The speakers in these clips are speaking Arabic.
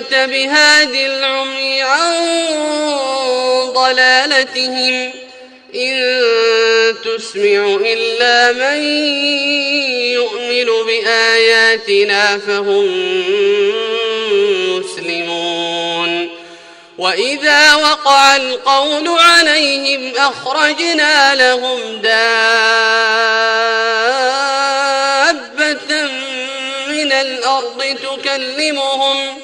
بهاد العمي عن ضلالتهم. إن تسمع إلا من يؤمن بآياتنا فهم مسلمون. وإذا وقع القول عليهم أخرجنا لهم دابة من الأرض تكلمهم.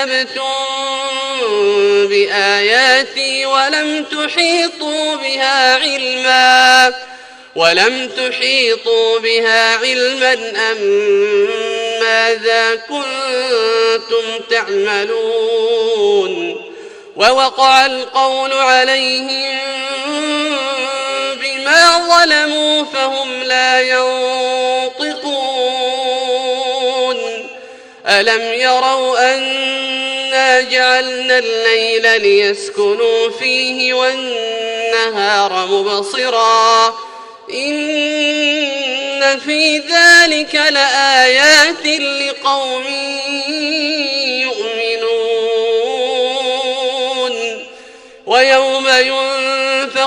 أكذبتم بآياتي ولم تحيطوا بها علما ولم تحيطوا بها علما أم ماذا كنتم تعملون؟ ووقع القول عليهم بما ظلموا فهم لا ينطقون. ألم يروا جعلنا الليل ليسكنوا فيه والنهار مبصرا إن في ذلك لآيات لقوم يؤمنون ويوم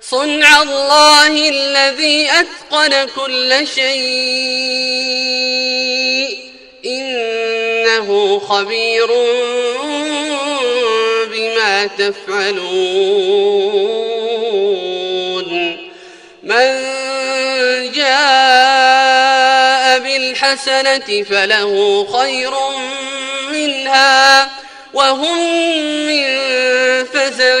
صنع الله الذي أتقن كل شيء إنه خبير بما تفعلون. من جاء بالحسنة فله خير منها وهم من فزع